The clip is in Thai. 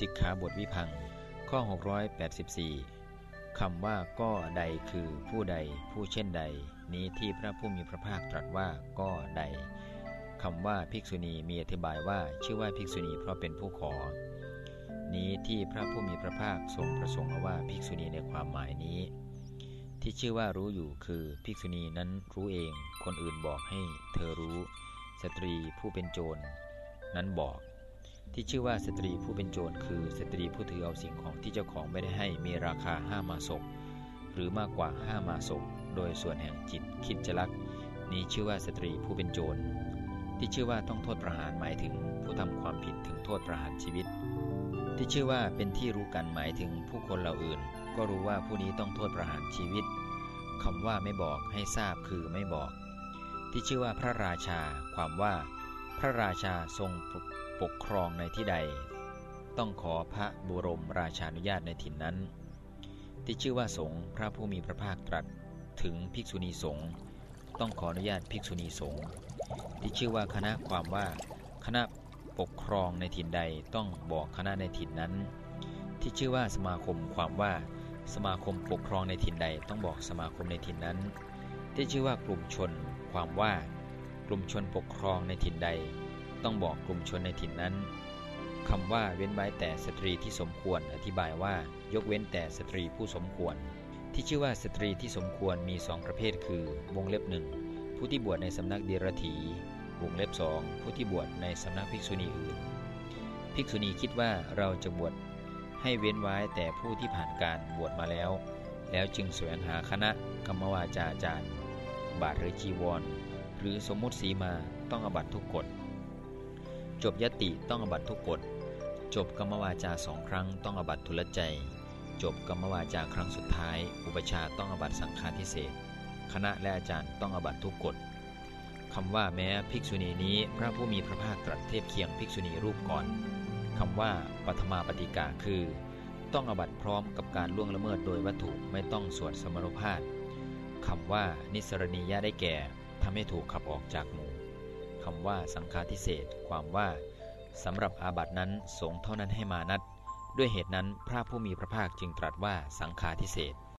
สิกขาบทวิพัง ข้อ 684คำว่าก็ใดคือผู้ใดผู้เช่นใด นี้ที่พระผู้มีพระภาคตรัสว่าก็ใดคำว่าภิกษุณีมีอธิบายว่าชื่อว่าภิกษุณีเพราะเป็นผู้ขอ นี้ที่พระผู้มีพระภาคทรงประสงค์ว่าภิกษุณีในความหมายนี้ ที่ชื่อว่ารู้อยู่คือภิกษุณีนั้นรู้เอง คนอื่นบอกให้เธอรู้ สตรีผู้เป็นโจร นั้นบอก ที่ชื่อว่าสตรีผู้เป็นโจรคือสตรีผู้ถือเอาสิ่งของที่เจ้าของไม่ได้ให้มีราคาห้ามาศกหรือมากกว่าห้ามาศกโดยส่วนแห่งจิตคิดจะลัก นี้ชื่อว่าสตรีผู้เป็นโจร ที่ชื่อว่าต้องโทษประหารหมายถึงผู้ทำความผิดถึงโทษประหารชีวิต ที่ชื่อว่าเป็นที่รู้กันหมายถึงผู้คนเหล่าอื่น ก็รู้ว่าผู้นี้ต้องโทษประหารชีวิตคำว่าไม่บอกให้ทราบคือไม่บอก ที่ชื่อว่าพระราชา ความว่า พระราชาทรงปกครองในที่ใด ต้องขอพระบรมราชานุญาตในถิ่นนั้น ที่ชื่อว่าสงฆ์พระผู้มีพระภาคตรัสถึงภิกษุณีสงฆ์ต้องขออนุญาตภิกษุณีสงฆ์ที่ชื่อว่าคณะความว่าคณะปกครองในถิ่นใดต้องบอกคณะในถิ่นนั้น ที่ชื่อว่าสมาคมความว่าสมาคมปกครองในถิ่นใดต้องบอกสมาคมในถิ่นนั้น ที่ชื่อว่ากลุ่มชนความว่า กลุ่มชนปกครองในถิ่นใด ต้องบอกกลุ่มชนในถิ่นนั้นคำว่าเว้นไว้แต่สตรีที่สมควรอธิบายว่ายกเว้นแต่สตรีผู้สมควร ที่ชื่อว่าสตรีที่สมควรมีสองประเภทคือ วงเล็บหนึ่งผู้ที่บวชในสำนักเดียรถีวงเล็บสองผู้ที่บวชในสำนักภิกษุณีอื่น ภิกษุณีคิดว่าเราจะบวชให้เว้นไว้แต่ผู้ที่ผ่านการบวชมาแล้ว แล้วจึงแสวงหาคณะกรรมวาจาจารย์ บาทหรือจีวร หรือสมมุติสีมาต้องอบัตทุกกฎ จบยติต้องอบัตทุกกฎ จบกรรมวาจาสองครั้งต้องอบัตทุลใจ จบกรรมวาจาครั้งสุดท้าย อุปชาต้องอบัตสังฆาทิเศษคณะและอาจารย์ต้องอบัตทุกกฎคำว่าแม้ภิกษุณีนี้พระผู้มีพระภาคตรัสเทียบเคียงภิกษุณีรูปก่อนคำว่าปฐมาปฏิกาคือ ต้องอบัตพร้อมกับการล่วงละเมิดโดยวัตถุไม่ต้องสวดสมรุภาพคำว่านิสรณียะได้แก่ ทำให้ถูกขับออกจากหมู่คำว่าสังฆาทิเศษความว่าสำหรับอาบัตินั้นสงเท่านั้นให้มานัด ด้วยเหตุนั้นพระผู้มีพระภาคจึงตรัสว่าสังฆาทิเศษ